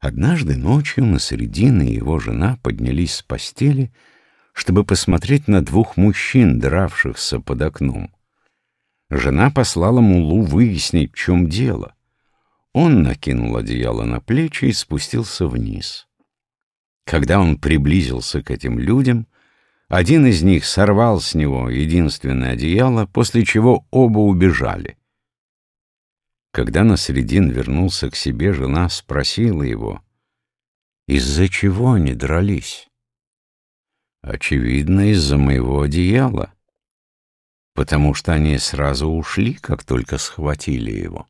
Однажды ночью Насредин и его жена поднялись с постели, чтобы посмотреть на двух мужчин, дравшихся под окном. Жена послала Мулу выяснить, в чем дело. Он накинул одеяло на плечи и спустился вниз. Когда он приблизился к этим людям, один из них сорвал с него единственное одеяло, после чего оба убежали. Когда Насредин вернулся к себе, жена спросила его, из-за чего они дрались? Очевидно, из-за моего одеяла, потому что они сразу ушли, как только схватили его.